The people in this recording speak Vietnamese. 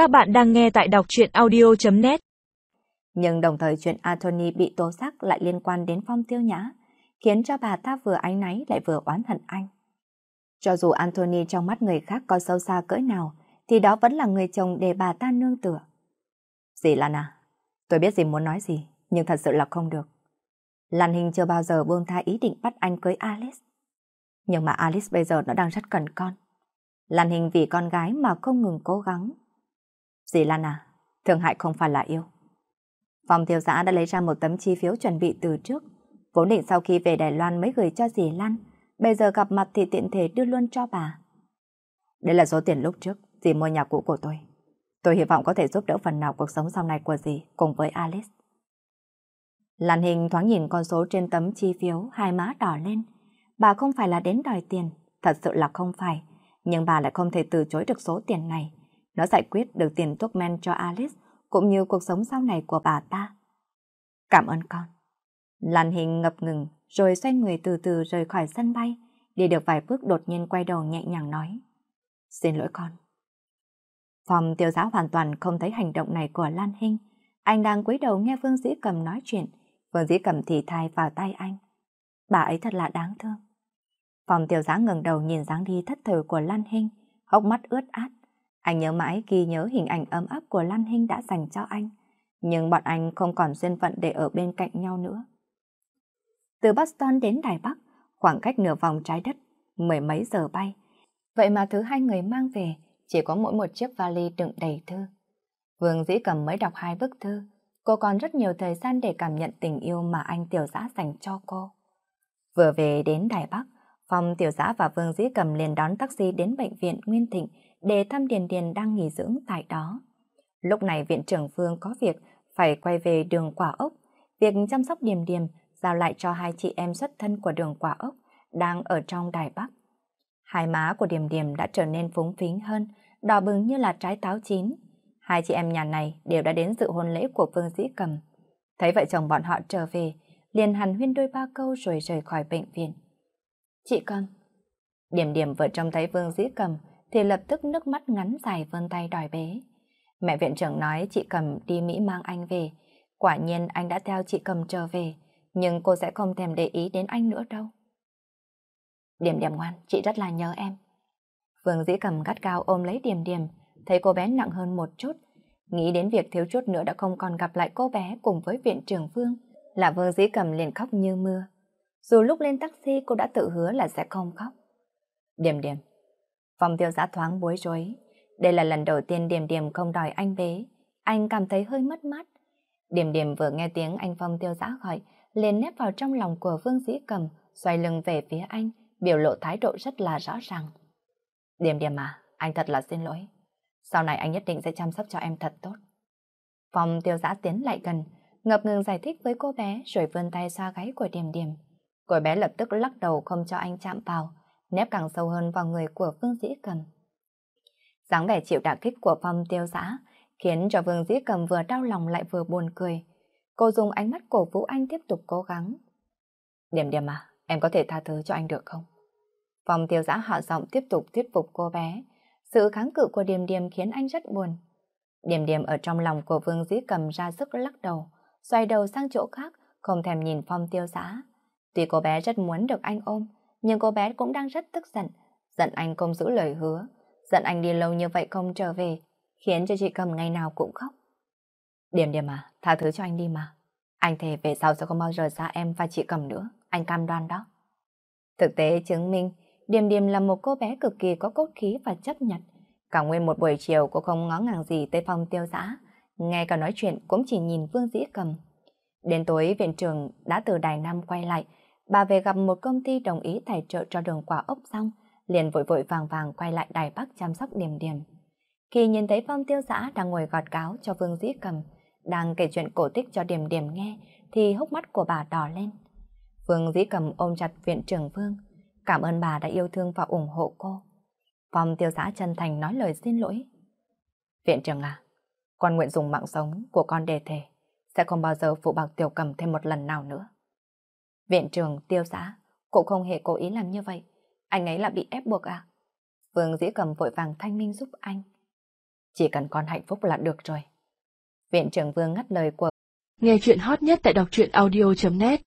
Các bạn đang nghe tại đọc truyện audio.net Nhưng đồng thời chuyện Anthony bị tố giác lại liên quan đến phong tiêu nhã, khiến cho bà ta vừa ánh náy lại vừa oán hận anh. Cho dù Anthony trong mắt người khác có sâu xa cỡ nào, thì đó vẫn là người chồng để bà ta nương tựa. Dì Lana, tôi biết dì muốn nói gì, nhưng thật sự là không được. Lan Hình chưa bao giờ buông tha ý định bắt anh cưới Alice. Nhưng mà Alice bây giờ nó đang rất cần con. Lan Hình vì con gái mà không ngừng cố gắng. Dì Lan à, thương hại không phải là yêu. Phòng thiếu giã đã lấy ra một tấm chi phiếu chuẩn bị từ trước. Vốn định sau khi về Đài Loan mới gửi cho dì Lan. Bây giờ gặp mặt thì tiện thể đưa luôn cho bà. Đây là số tiền lúc trước dì mua nhà cũ của tôi. Tôi hy vọng có thể giúp đỡ phần nào cuộc sống sau này của dì cùng với Alice. Lan Hình thoáng nhìn con số trên tấm chi phiếu, hai má đỏ lên. Bà không phải là đến đòi tiền, thật sự là không phải. Nhưng bà lại không thể từ chối được số tiền này. Nó giải quyết được tiền thuốc men cho Alice, cũng như cuộc sống sau này của bà ta. Cảm ơn con. Lan Hình ngập ngừng, rồi xoay người từ từ rời khỏi sân bay. Đi được vài bước đột nhiên quay đầu nhẹ nhàng nói. Xin lỗi con. Phòng tiêu giáo hoàn toàn không thấy hành động này của Lan Hinh. Anh đang cúi đầu nghe Vương Dĩ Cầm nói chuyện. Vương Dĩ Cầm thì thai vào tay anh. Bà ấy thật là đáng thương. Phòng tiểu giá ngừng đầu nhìn dáng đi thất thờ của Lan Hinh, hốc mắt ướt át. Anh nhớ mãi ghi nhớ hình ảnh ấm áp của Lan Hinh đã dành cho anh. Nhưng bọn anh không còn duyên phận để ở bên cạnh nhau nữa. Từ Boston đến Đài Bắc, khoảng cách nửa vòng trái đất, mười mấy giờ bay. Vậy mà thứ hai người mang về chỉ có mỗi một chiếc vali đựng đầy thư. Vương Dĩ Cầm mới đọc hai bức thư, cô còn rất nhiều thời gian để cảm nhận tình yêu mà anh tiểu giã dành cho cô. Vừa về đến Đài Bắc, Phong tiểu giã và Vương Dĩ Cầm liền đón taxi đến bệnh viện Nguyên Thịnh để thăm Điền Điền đang nghỉ dưỡng tại đó. Lúc này viện trưởng Vương có việc phải quay về đường quả ốc. Việc chăm sóc Điềm Điềm giao lại cho hai chị em xuất thân của đường quả ốc đang ở trong Đài Bắc. Hai má của Điềm Điềm đã trở nên phúng phính hơn, đỏ bừng như là trái táo chín. Hai chị em nhà này đều đã đến dự hôn lễ của Vương Dĩ Cầm. Thấy vợ chồng bọn họ trở về, liền hàn huyên đôi ba câu rồi rời khỏi bệnh viện. Chị Cầm. Điểm điểm vợ trông thấy Vương Dĩ Cầm thì lập tức nước mắt ngắn dài vươn tay đòi bế. Mẹ viện trưởng nói chị Cầm đi Mỹ mang anh về. Quả nhiên anh đã theo chị Cầm trở về, nhưng cô sẽ không thèm để ý đến anh nữa đâu. Điểm điểm ngoan, chị rất là nhớ em. Vương Dĩ Cầm gắt cao ôm lấy điểm điểm, thấy cô bé nặng hơn một chút. Nghĩ đến việc thiếu chút nữa đã không còn gặp lại cô bé cùng với viện trưởng Vương, là Vương Dĩ Cầm liền khóc như mưa. Dù lúc lên taxi cô đã tự hứa là sẽ không khóc. Điểm điểm. Phòng tiêu giã thoáng bối rối. Đây là lần đầu tiên điểm điểm không đòi anh bế. Anh cảm thấy hơi mất mát. Điểm điểm vừa nghe tiếng anh Phong tiêu giã gọi, liền nép vào trong lòng của Vương Dĩ Cầm, xoay lưng về phía anh, biểu lộ thái độ rất là rõ ràng. Điểm điểm à, anh thật là xin lỗi. Sau này anh nhất định sẽ chăm sóc cho em thật tốt. Phong tiêu giã tiến lại gần, ngập ngừng giải thích với cô bé rồi vươn tay xoa gáy của điểm điểm. Cô bé lập tức lắc đầu không cho anh chạm vào, nép càng sâu hơn vào người của Vương Dĩ Cầm. dáng vẻ chịu đả kích của Phong tiêu giã khiến cho Vương Dĩ Cầm vừa đau lòng lại vừa buồn cười. Cô dùng ánh mắt cổ vũ anh tiếp tục cố gắng. Điểm điểm à, em có thể tha thứ cho anh được không? Phong tiêu giã hạ giọng tiếp tục thuyết phục cô bé. Sự kháng cự của Điềm Điềm khiến anh rất buồn. Điềm Điềm ở trong lòng của Vương Dĩ cầm ra sức lắc đầu, xoay đầu sang chỗ khác, không thèm nhìn Phong tiêu giã. Tuy cô bé rất muốn được anh ôm, nhưng cô bé cũng đang rất tức giận. Giận anh không giữ lời hứa, giận anh đi lâu như vậy không trở về, khiến cho chị cầm ngày nào cũng khóc. Điềm Điềm à, tha thứ cho anh đi mà. Anh thề về sau sẽ không bao giờ xa em và chị cầm nữa, anh cam đoan đó. Thực tế chứng minh, Điềm Điềm là một cô bé cực kỳ có cốt khí và chấp nhận. Cả nguyên một buổi chiều cô không ngó ngàng gì tới phòng tiêu giã, ngay cả nói chuyện cũng chỉ nhìn Vương Dĩ Cầm. Đến tối viện trưởng đã từ Đài Nam quay lại, bà về gặp một công ty đồng ý tài trợ cho đường quả ốc xong, liền vội vội vàng vàng quay lại Đài Bắc chăm sóc Điềm Điềm. Khi nhìn thấy phong tiêu giã đang ngồi gọt cáo cho Vương Dĩ Cầm, đang kể chuyện cổ tích cho Điềm Điềm nghe, thì hốc mắt của bà đỏ lên. Vương Dĩ Cầm ôm chặt viện trưởng Vương, Cảm ơn bà đã yêu thương và ủng hộ cô. Phong tiêu giã chân thành nói lời xin lỗi. Viện trưởng à, con nguyện dùng mạng sống của con đề thể, sẽ không bao giờ phụ bạc tiểu cầm thêm một lần nào nữa. Viện trưởng tiêu giã, cũng không hề cố ý làm như vậy. Anh ấy là bị ép buộc à? Vương dĩ cầm vội vàng thanh minh giúp anh. Chỉ cần con hạnh phúc là được rồi. Viện trưởng Vương ngắt lời của Nghe chuyện hot nhất tại đọc truyện audio.net